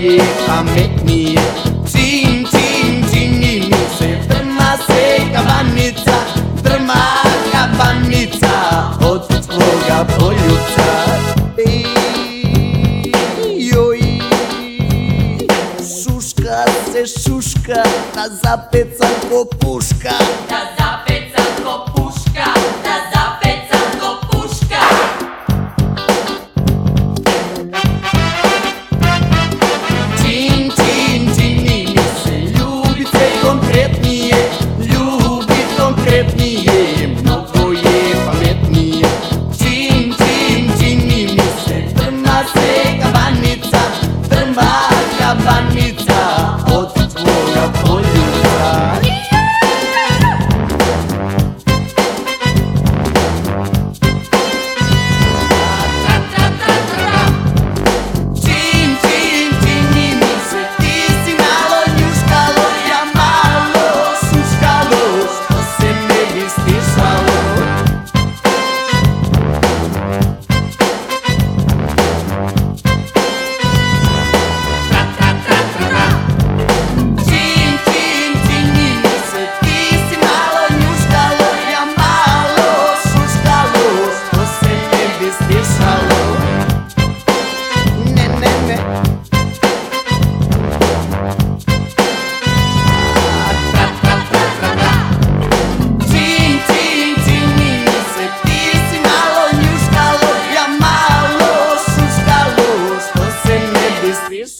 me, I цин, цин, цини ми се, трма се кабаница, трма кабаница, од kavanica Od tvoga poljuca се шушка, на se šuška, da zapeca ko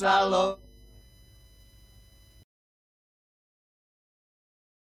Salome.